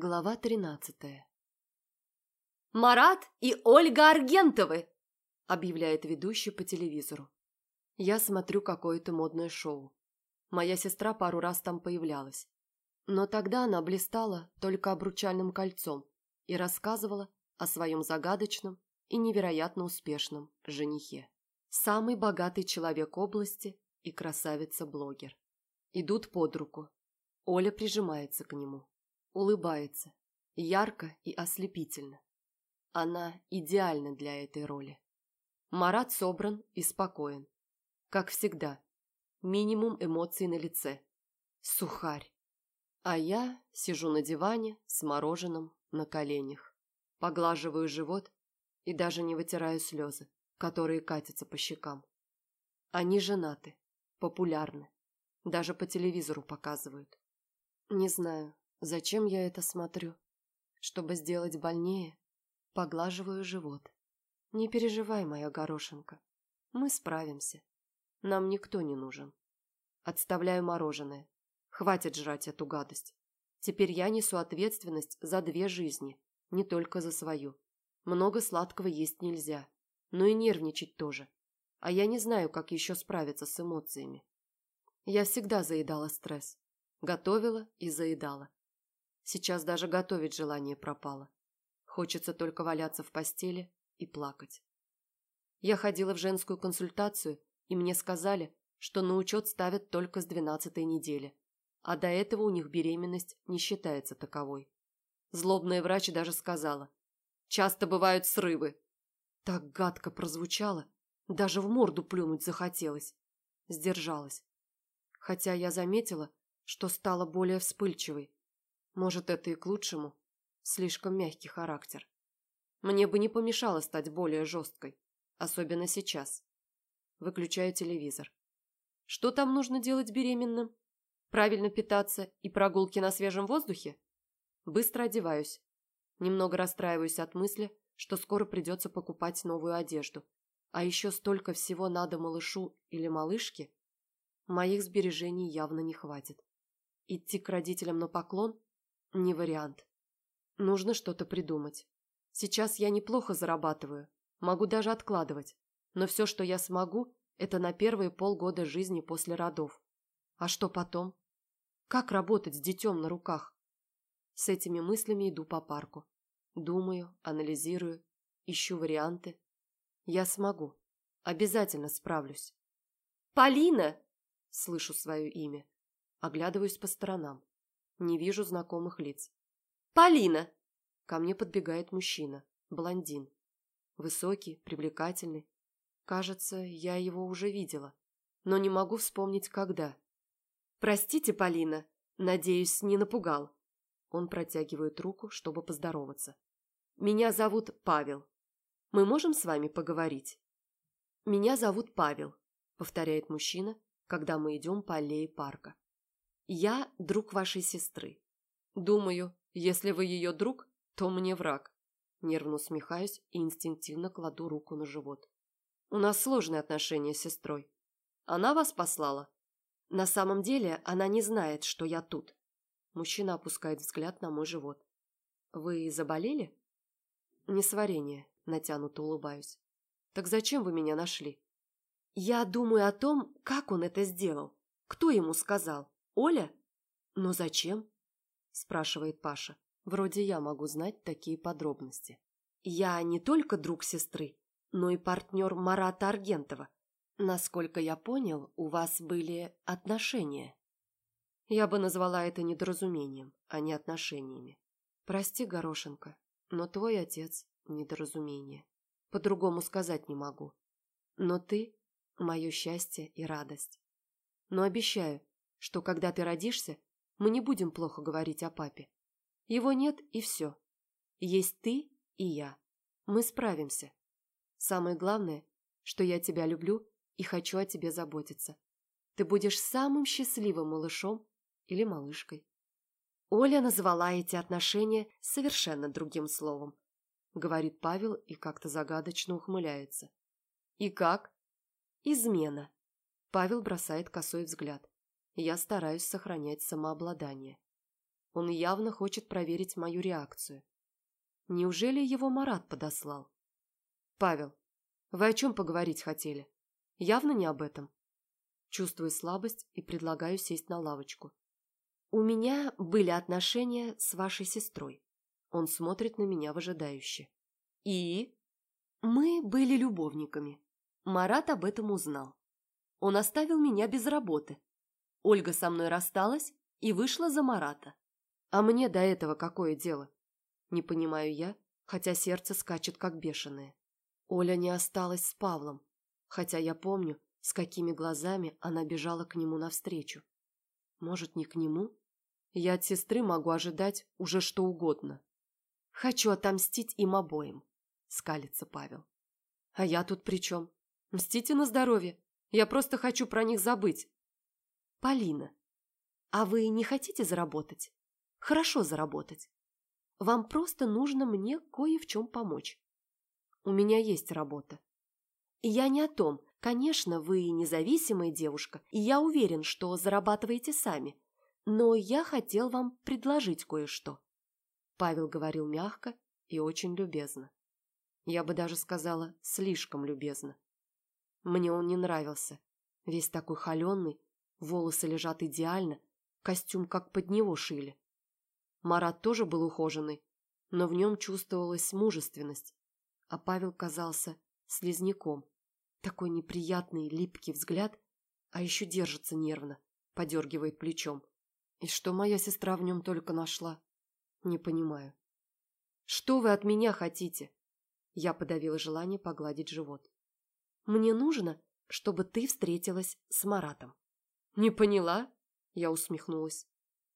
Глава тринадцатая. «Марат и Ольга Аргентовы!» – объявляет ведущий по телевизору. Я смотрю какое-то модное шоу. Моя сестра пару раз там появлялась. Но тогда она блистала только обручальным кольцом и рассказывала о своем загадочном и невероятно успешном женихе. Самый богатый человек области и красавица-блогер. Идут под руку. Оля прижимается к нему. Улыбается. Ярко и ослепительно. Она идеальна для этой роли. Марат собран и спокоен. Как всегда. Минимум эмоций на лице. Сухарь. А я сижу на диване с мороженым на коленях. Поглаживаю живот и даже не вытираю слезы, которые катятся по щекам. Они женаты, популярны. Даже по телевизору показывают. Не знаю, зачем я это смотрю. Чтобы сделать больнее, поглаживаю живот. Не переживай, моя горошинка. Мы справимся. Нам никто не нужен. Отставляю мороженое. Хватит жрать эту гадость. Теперь я несу ответственность за две жизни, не только за свою. Много сладкого есть нельзя, но и нервничать тоже. А я не знаю, как еще справиться с эмоциями. Я всегда заедала стресс. Готовила и заедала. Сейчас даже готовить желание пропало. Хочется только валяться в постели и плакать. Я ходила в женскую консультацию, и мне сказали, что на учет ставят только с двенадцатой недели, а до этого у них беременность не считается таковой. Злобная врач даже сказала, часто бывают срывы. Так гадко прозвучало, даже в морду плюнуть захотелось. Сдержалась хотя я заметила, что стала более вспыльчивой. Может, это и к лучшему. Слишком мягкий характер. Мне бы не помешало стать более жесткой, особенно сейчас. Выключаю телевизор. Что там нужно делать беременным? Правильно питаться и прогулки на свежем воздухе? Быстро одеваюсь. Немного расстраиваюсь от мысли, что скоро придется покупать новую одежду. А еще столько всего надо малышу или малышке. Моих сбережений явно не хватит. Идти к родителям на поклон – не вариант. Нужно что-то придумать. Сейчас я неплохо зарабатываю, могу даже откладывать. Но все, что я смогу, это на первые полгода жизни после родов. А что потом? Как работать с детем на руках? С этими мыслями иду по парку. Думаю, анализирую, ищу варианты. Я смогу. Обязательно справлюсь. «Полина!» Слышу свое имя. Оглядываюсь по сторонам. Не вижу знакомых лиц. «Полина!» Ко мне подбегает мужчина, блондин. Высокий, привлекательный. Кажется, я его уже видела, но не могу вспомнить, когда. «Простите, Полина, надеюсь, не напугал». Он протягивает руку, чтобы поздороваться. «Меня зовут Павел. Мы можем с вами поговорить?» «Меня зовут Павел», — повторяет мужчина когда мы идем по аллее парка. «Я друг вашей сестры. Думаю, если вы ее друг, то мне враг». Нервно усмехаюсь и инстинктивно кладу руку на живот. «У нас сложные отношения с сестрой. Она вас послала?» «На самом деле она не знает, что я тут». Мужчина опускает взгляд на мой живот. «Вы заболели?» «Несварение», натянуто улыбаюсь. «Так зачем вы меня нашли?» Я думаю о том, как он это сделал. Кто ему сказал? Оля? Но зачем? Спрашивает Паша. Вроде я могу знать такие подробности. Я не только друг сестры, но и партнер Марата Аргентова. Насколько я понял, у вас были отношения. Я бы назвала это недоразумением, а не отношениями. Прости, Горошенко, но твой отец – недоразумение. По-другому сказать не могу. Но ты мое счастье и радость. Но обещаю, что когда ты родишься, мы не будем плохо говорить о папе. Его нет и все. Есть ты и я. Мы справимся. Самое главное, что я тебя люблю и хочу о тебе заботиться. Ты будешь самым счастливым малышом или малышкой. Оля назвала эти отношения совершенно другим словом, говорит Павел и как-то загадочно ухмыляется. И как? Измена. Павел бросает косой взгляд. Я стараюсь сохранять самообладание. Он явно хочет проверить мою реакцию. Неужели его Марат подослал? Павел, вы о чем поговорить хотели? Явно не об этом. Чувствую слабость и предлагаю сесть на лавочку. У меня были отношения с вашей сестрой. Он смотрит на меня выжидающе. И? Мы были любовниками. Марат об этом узнал. Он оставил меня без работы. Ольга со мной рассталась и вышла за Марата. А мне до этого какое дело? Не понимаю я, хотя сердце скачет как бешеное. Оля не осталась с Павлом, хотя я помню, с какими глазами она бежала к нему навстречу. Может, не к нему? Я от сестры могу ожидать уже что угодно. Хочу отомстить им обоим, скалится Павел. А я тут при чем? Мстите на здоровье. Я просто хочу про них забыть. Полина, а вы не хотите заработать? Хорошо заработать. Вам просто нужно мне кое в чем помочь. У меня есть работа. Я не о том. Конечно, вы независимая девушка, и я уверен, что зарабатываете сами. Но я хотел вам предложить кое-что. Павел говорил мягко и очень любезно. Я бы даже сказала, слишком любезно. Мне он не нравился. Весь такой холеный, волосы лежат идеально, костюм как под него шили. Марат тоже был ухоженный, но в нем чувствовалась мужественность, а Павел казался слизняком. Такой неприятный, липкий взгляд, а еще держится нервно, подергивает плечом. И что моя сестра в нем только нашла? Не понимаю. Что вы от меня хотите? Я подавила желание погладить живот. Мне нужно, чтобы ты встретилась с Маратом. Не поняла? Я усмехнулась.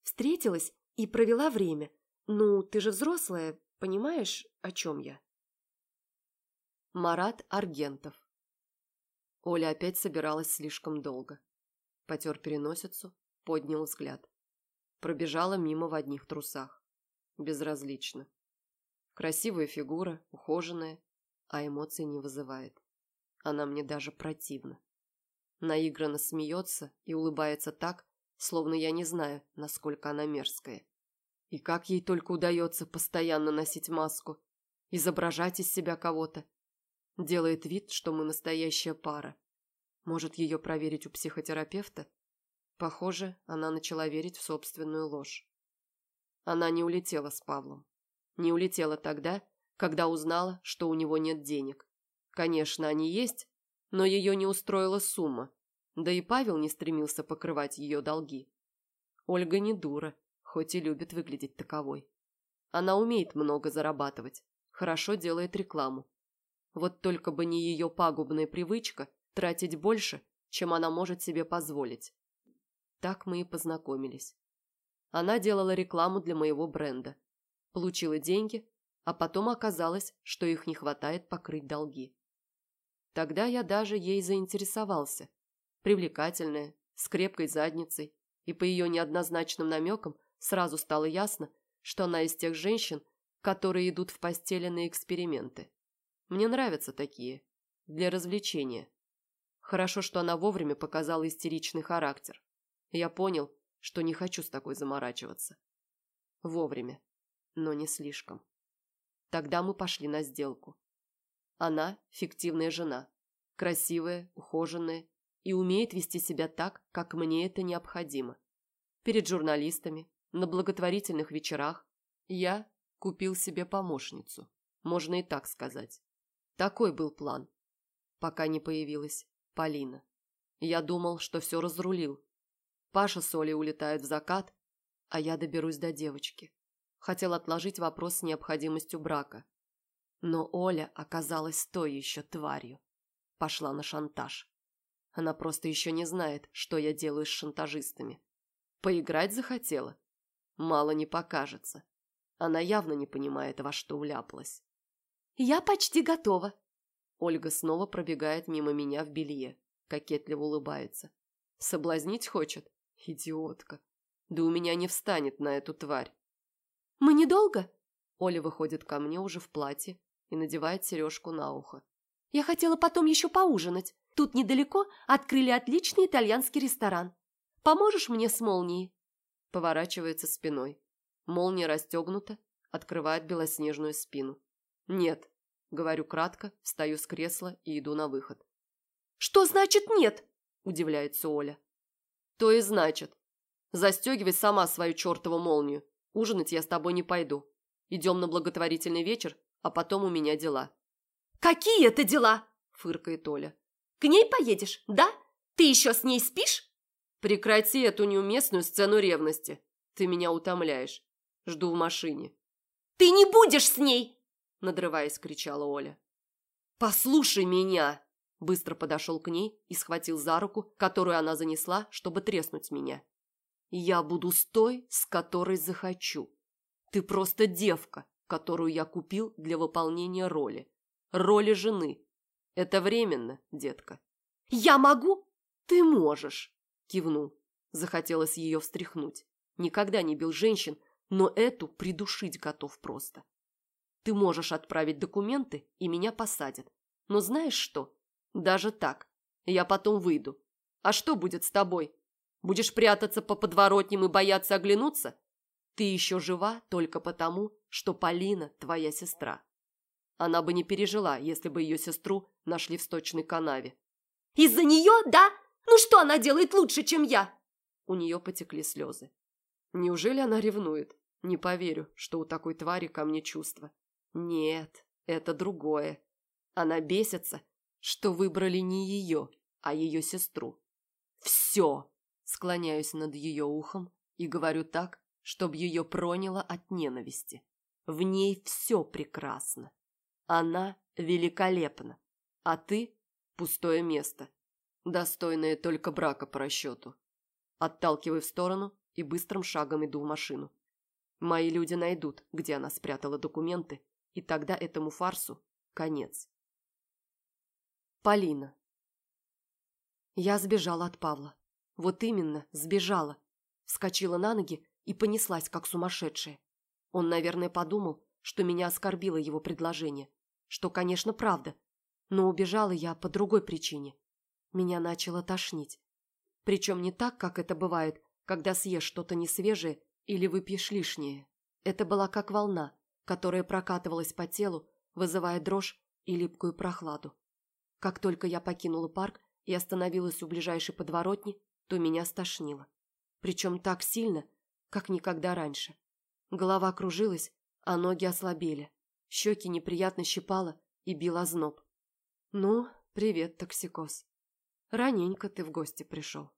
Встретилась и провела время. Ну, ты же взрослая, понимаешь, о чем я? Марат Аргентов. Оля опять собиралась слишком долго. Потер переносицу, поднял взгляд. Пробежала мимо в одних трусах. Безразлично. Красивая фигура, ухоженная, а эмоций не вызывает. Она мне даже противна. Наигранно смеется и улыбается так, словно я не знаю, насколько она мерзкая. И как ей только удается постоянно носить маску, изображать из себя кого-то, Делает вид, что мы настоящая пара. Может, ее проверить у психотерапевта? Похоже, она начала верить в собственную ложь. Она не улетела с Павлом. Не улетела тогда, когда узнала, что у него нет денег. Конечно, они есть, но ее не устроила сумма. Да и Павел не стремился покрывать ее долги. Ольга не дура, хоть и любит выглядеть таковой. Она умеет много зарабатывать, хорошо делает рекламу. Вот только бы не ее пагубная привычка тратить больше, чем она может себе позволить. Так мы и познакомились. Она делала рекламу для моего бренда. Получила деньги, а потом оказалось, что их не хватает покрыть долги. Тогда я даже ей заинтересовался. Привлекательная, с крепкой задницей, и по ее неоднозначным намекам сразу стало ясно, что она из тех женщин, которые идут в постели на эксперименты. Мне нравятся такие. Для развлечения. Хорошо, что она вовремя показала истеричный характер. Я понял, что не хочу с такой заморачиваться. Вовремя, но не слишком. Тогда мы пошли на сделку. Она – фиктивная жена, красивая, ухоженная и умеет вести себя так, как мне это необходимо. Перед журналистами, на благотворительных вечерах я купил себе помощницу, можно и так сказать. Такой был план, пока не появилась Полина. Я думал, что все разрулил. Паша с Олей улетают в закат, а я доберусь до девочки. Хотел отложить вопрос с необходимостью брака. Но Оля оказалась той еще тварью. Пошла на шантаж. Она просто еще не знает, что я делаю с шантажистами. Поиграть захотела? Мало не покажется. Она явно не понимает, во что уляпалась. «Я почти готова». Ольга снова пробегает мимо меня в белье, кокетливо улыбается. «Соблазнить хочет? Идиотка. Да у меня не встанет на эту тварь». «Мы недолго?» Оля выходит ко мне уже в платье и надевает сережку на ухо. «Я хотела потом еще поужинать. Тут недалеко открыли отличный итальянский ресторан. Поможешь мне с молнией?» Поворачивается спиной. Молния расстегнута, открывает белоснежную спину. «Нет», — говорю кратко, встаю с кресла и иду на выход. «Что значит нет?» – удивляется Оля. «То и значит. Застегивай сама свою чертову молнию. Ужинать я с тобой не пойду. Идем на благотворительный вечер, а потом у меня дела». «Какие это дела?» – фыркает Оля. «К ней поедешь, да? Ты еще с ней спишь?» «Прекрати эту неуместную сцену ревности. Ты меня утомляешь. Жду в машине». «Ты не будешь с ней!» – надрываясь, кричала Оля. «Послушай меня!» Быстро подошел к ней и схватил за руку, которую она занесла, чтобы треснуть меня. Я буду с той, с которой захочу. Ты просто девка, которую я купил для выполнения роли. Роли жены. Это временно, детка. Я могу? Ты можешь, кивнул. Захотелось ее встряхнуть. Никогда не бил женщин, но эту придушить готов просто. Ты можешь отправить документы, и меня посадят. Но знаешь что? Даже так. Я потом выйду. А что будет с тобой? Будешь прятаться по подворотням и бояться оглянуться? Ты еще жива только потому, что Полина твоя сестра. Она бы не пережила, если бы ее сестру нашли в сточной канаве. «Из-за нее, да? Ну что она делает лучше, чем я?» У нее потекли слезы. Неужели она ревнует? Не поверю, что у такой твари ко мне чувства. Нет, это другое. Она бесится, что выбрали не ее, а ее сестру. Все! Склоняюсь над ее ухом и говорю так, чтобы ее проняло от ненависти. В ней все прекрасно. Она великолепна, а ты – пустое место, достойное только брака по расчету. Отталкиваю в сторону и быстрым шагом иду в машину. Мои люди найдут, где она спрятала документы, и тогда этому фарсу конец. Полина. Я сбежала от Павла. Вот именно, сбежала. Вскочила на ноги и понеслась, как сумасшедшая. Он, наверное, подумал, что меня оскорбило его предложение. Что, конечно, правда. Но убежала я по другой причине. Меня начало тошнить. Причем не так, как это бывает, когда съешь что-то несвежее или выпьешь лишнее. Это была как волна, которая прокатывалась по телу, вызывая дрожь и липкую прохладу. Как только я покинула парк и остановилась у ближайшей подворотни, то меня стошнило. Причем так сильно, как никогда раньше. Голова кружилась, а ноги ослабели. Щеки неприятно щипало и бил озноб. «Ну, привет, токсикоз. Раненько ты в гости пришел».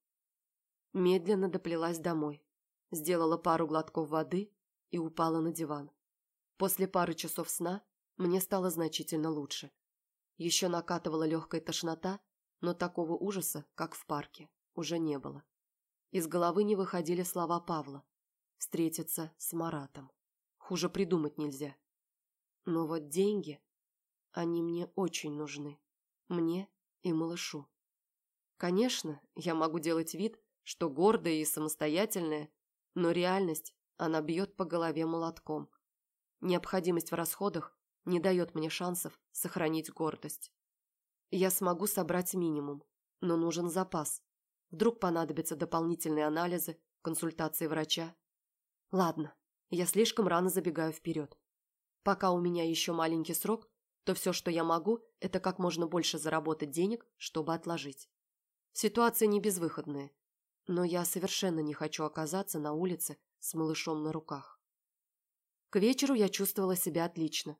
Медленно доплелась домой. Сделала пару глотков воды и упала на диван. После пары часов сна мне стало значительно лучше. Еще накатывала легкая тошнота, но такого ужаса, как в парке уже не было. Из головы не выходили слова Павла. Встретиться с Маратом. Хуже придумать нельзя. Но вот деньги, они мне очень нужны. Мне и малышу. Конечно, я могу делать вид, что гордая и самостоятельная, но реальность, она бьет по голове молотком. Необходимость в расходах не дает мне шансов сохранить гордость. Я смогу собрать минимум, но нужен запас, Вдруг понадобятся дополнительные анализы, консультации врача. Ладно, я слишком рано забегаю вперед. Пока у меня еще маленький срок, то все, что я могу, это как можно больше заработать денег, чтобы отложить. Ситуация не безвыходная, но я совершенно не хочу оказаться на улице с малышом на руках. К вечеру я чувствовала себя отлично.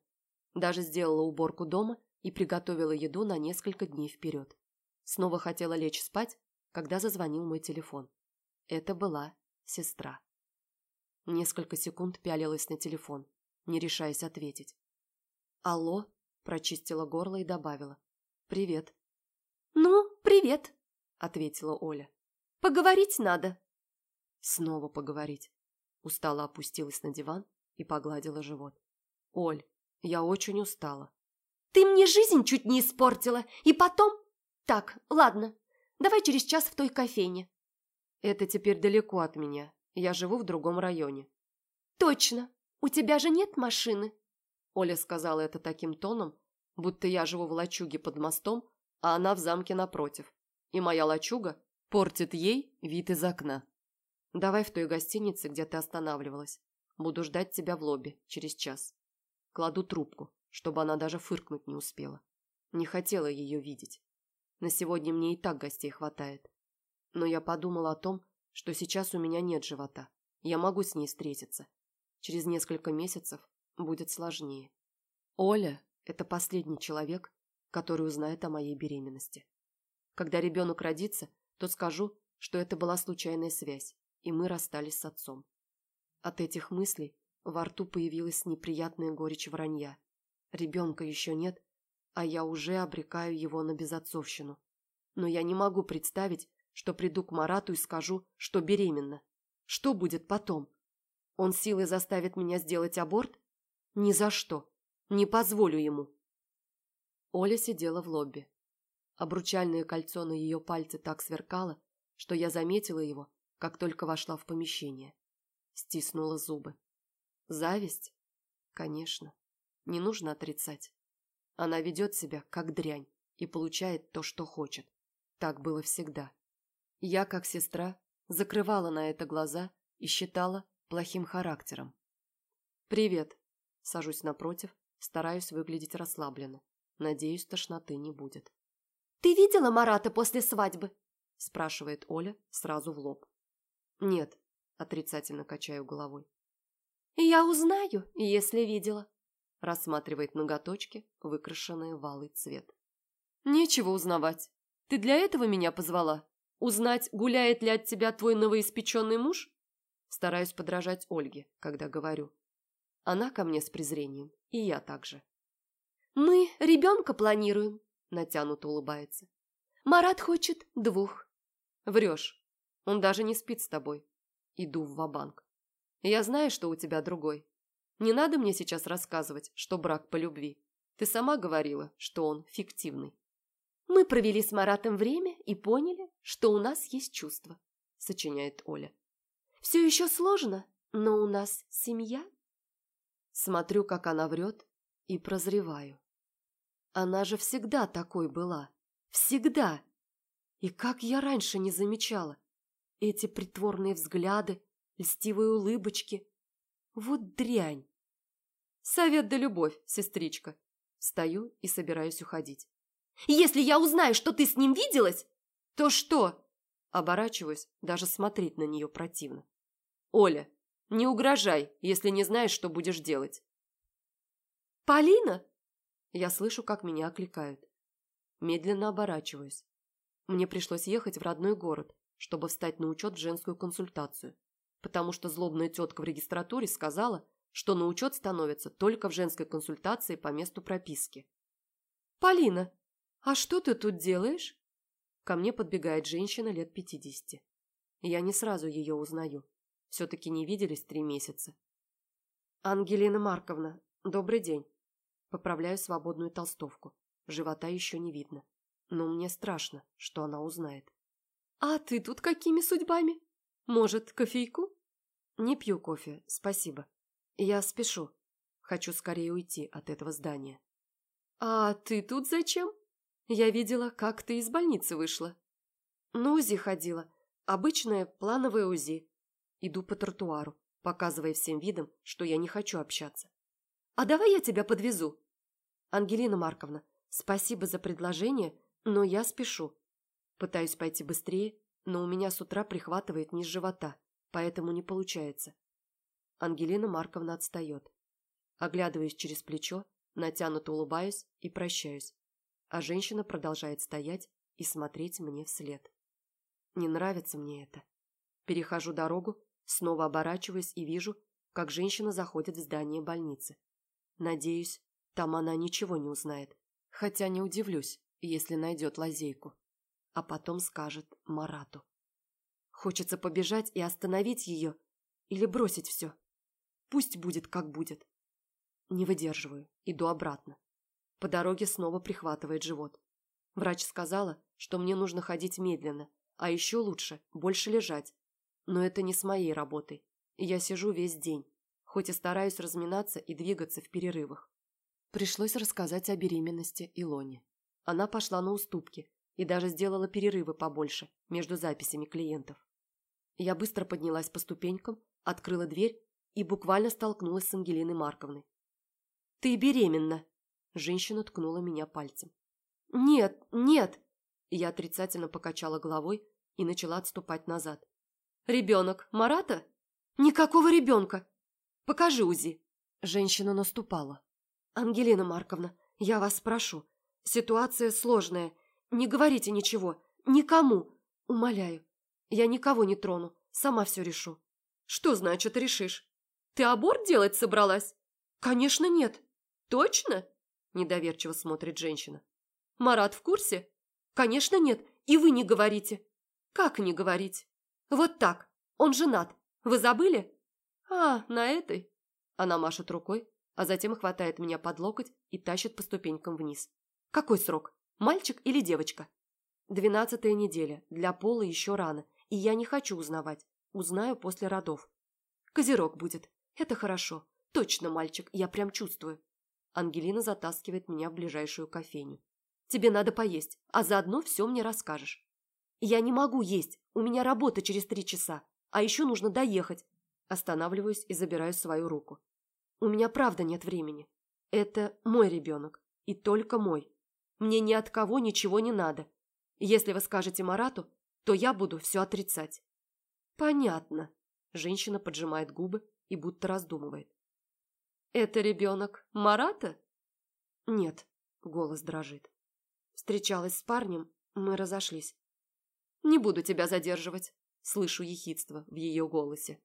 Даже сделала уборку дома и приготовила еду на несколько дней вперед. Снова хотела лечь спать, когда зазвонил мой телефон. Это была сестра. Несколько секунд пялилась на телефон, не решаясь ответить. «Алло?» – прочистила горло и добавила. «Привет». «Ну, привет», – ответила Оля. «Поговорить надо». «Снова поговорить». Устала опустилась на диван и погладила живот. «Оль, я очень устала». «Ты мне жизнь чуть не испортила, и потом...» «Так, ладно, Давай через час в той кофейне». «Это теперь далеко от меня. Я живу в другом районе». «Точно. У тебя же нет машины?» Оля сказала это таким тоном, будто я живу в лачуге под мостом, а она в замке напротив. И моя лачуга портит ей вид из окна. «Давай в той гостинице, где ты останавливалась. Буду ждать тебя в лобби через час. Кладу трубку, чтобы она даже фыркнуть не успела. Не хотела ее видеть. На сегодня мне и так гостей хватает. Но я подумала о том, что сейчас у меня нет живота. Я могу с ней встретиться. Через несколько месяцев будет сложнее. Оля – это последний человек, который узнает о моей беременности. Когда ребенок родится, то скажу, что это была случайная связь, и мы расстались с отцом. От этих мыслей во рту появилась неприятная горечь вранья. Ребенка еще нет, а я уже обрекаю его на безотцовщину. Но я не могу представить, что приду к Марату и скажу, что беременна. Что будет потом? Он силой заставит меня сделать аборт? Ни за что. Не позволю ему. Оля сидела в лобби. Обручальное кольцо на ее пальце так сверкало, что я заметила его, как только вошла в помещение. Стиснула зубы. Зависть? Конечно. Не нужно отрицать. Она ведет себя, как дрянь, и получает то, что хочет. Так было всегда. Я, как сестра, закрывала на это глаза и считала плохим характером. «Привет!» Сажусь напротив, стараюсь выглядеть расслабленно. Надеюсь, тошноты не будет. «Ты видела Марата после свадьбы?» спрашивает Оля сразу в лоб. «Нет», отрицательно качаю головой. «Я узнаю, если видела», рассматривает ноготочки, выкрашенные в алый цвет. «Нечего узнавать. Ты для этого меня позвала? Узнать, гуляет ли от тебя твой новоиспеченный муж?» Стараюсь подражать Ольге, когда говорю. Она ко мне с презрением, и я также. «Мы ребенка планируем», – натянуто улыбается. «Марат хочет двух». «Врешь. Он даже не спит с тобой. Иду в ва-банк. Я знаю, что у тебя другой. Не надо мне сейчас рассказывать, что брак по любви. Ты сама говорила, что он фиктивный. Мы провели с Маратом время и поняли, что у нас есть чувства, сочиняет Оля. Все еще сложно, но у нас семья. Смотрю, как она врет, и прозреваю. Она же всегда такой была. Всегда. И как я раньше не замечала. Эти притворные взгляды, льстивые улыбочки. Вот дрянь. Совет да любовь, сестричка. Стою и собираюсь уходить. Если я узнаю, что ты с ним виделась, то что? Оборачиваюсь, даже смотреть на нее противно. Оля, не угрожай, если не знаешь, что будешь делать. Полина? Я слышу, как меня окликают. Медленно оборачиваюсь. Мне пришлось ехать в родной город, чтобы встать на учет в женскую консультацию, потому что злобная тетка в регистратуре сказала, что на учет становится только в женской консультации по месту прописки. «Полина, а что ты тут делаешь?» Ко мне подбегает женщина лет пятидесяти. Я не сразу ее узнаю. Все-таки не виделись три месяца. «Ангелина Марковна, добрый день». Поправляю свободную толстовку. Живота еще не видно. Но мне страшно, что она узнает. «А ты тут какими судьбами? Может, кофейку?» «Не пью кофе, спасибо. Я спешу. Хочу скорее уйти от этого здания». «А ты тут зачем? Я видела, как ты из больницы вышла». «На УЗИ ходила. Обычное плановое УЗИ. Иду по тротуару, показывая всем видом, что я не хочу общаться. «А давай я тебя подвезу?» «Ангелина Марковна, спасибо за предложение, но я спешу. Пытаюсь пойти быстрее, но у меня с утра прихватывает низ живота, поэтому не получается. Ангелина Марковна отстает. Оглядываюсь через плечо, натянуто улыбаюсь и прощаюсь. А женщина продолжает стоять и смотреть мне вслед. Не нравится мне это. Перехожу дорогу, снова оборачиваюсь и вижу, как женщина заходит в здание больницы. Надеюсь, там она ничего не узнает, хотя не удивлюсь, если найдет лазейку а потом скажет Марату. Хочется побежать и остановить ее или бросить все. Пусть будет, как будет. Не выдерживаю, иду обратно. По дороге снова прихватывает живот. Врач сказала, что мне нужно ходить медленно, а еще лучше больше лежать. Но это не с моей работой. Я сижу весь день, хоть и стараюсь разминаться и двигаться в перерывах. Пришлось рассказать о беременности Илоне. Она пошла на уступки и даже сделала перерывы побольше между записями клиентов. Я быстро поднялась по ступенькам, открыла дверь и буквально столкнулась с Ангелиной Марковной. «Ты беременна!» Женщина ткнула меня пальцем. «Нет, нет!» Я отрицательно покачала головой и начала отступать назад. «Ребенок Марата?» «Никакого ребенка! Покажи УЗИ!» Женщина наступала. «Ангелина Марковна, я вас прошу, ситуация сложная. Не говорите ничего, никому, умоляю. Я никого не трону, сама все решу». «Что значит решишь? Ты аборт делать собралась?» «Конечно нет». «Точно?» – недоверчиво смотрит женщина. «Марат в курсе?» «Конечно нет, и вы не говорите». «Как не говорить?» «Вот так, он женат. Вы забыли?» «А, на этой?» Она машет рукой, а затем хватает меня под локоть и тащит по ступенькам вниз. «Какой срок? Мальчик или девочка?» «Двенадцатая неделя. Для пола еще рано, и я не хочу узнавать. Узнаю после родов. Козерог будет. Это хорошо. Точно мальчик, я прям чувствую». Ангелина затаскивает меня в ближайшую кофейню. «Тебе надо поесть, а заодно все мне расскажешь». «Я не могу есть, у меня работа через три часа, а еще нужно доехать». Останавливаюсь и забираю свою руку. «У меня правда нет времени. Это мой ребенок, и только мой. Мне ни от кого ничего не надо. Если вы скажете Марату, то я буду все отрицать». «Понятно», – женщина поджимает губы и будто раздумывает. «Это ребенок Марата?» «Нет», – голос дрожит. Встречалась с парнем, мы разошлись. «Не буду тебя задерживать», – слышу ехидство в ее голосе.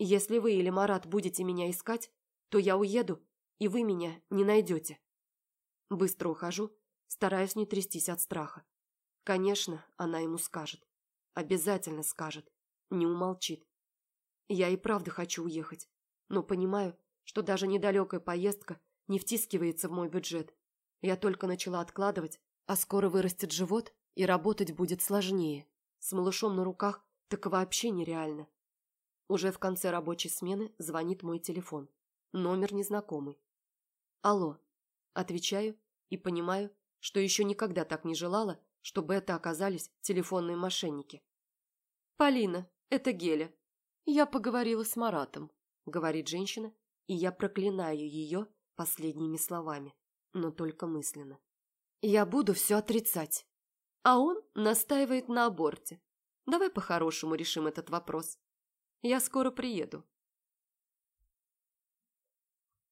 «Если вы или Марат будете меня искать, то я уеду, и вы меня не найдете». Быстро ухожу, стараясь не трястись от страха. Конечно, она ему скажет. Обязательно скажет. Не умолчит. Я и правда хочу уехать, но понимаю, что даже недалекая поездка не втискивается в мой бюджет. Я только начала откладывать, а скоро вырастет живот, и работать будет сложнее. С малышом на руках так вообще нереально. Уже в конце рабочей смены звонит мой телефон. Номер незнакомый. Алло. Отвечаю и понимаю, что еще никогда так не желала, чтобы это оказались телефонные мошенники. «Полина, это Геля. Я поговорила с Маратом», — говорит женщина и я проклинаю ее последними словами, но только мысленно. Я буду все отрицать. А он настаивает на аборте. Давай по-хорошему решим этот вопрос. Я скоро приеду.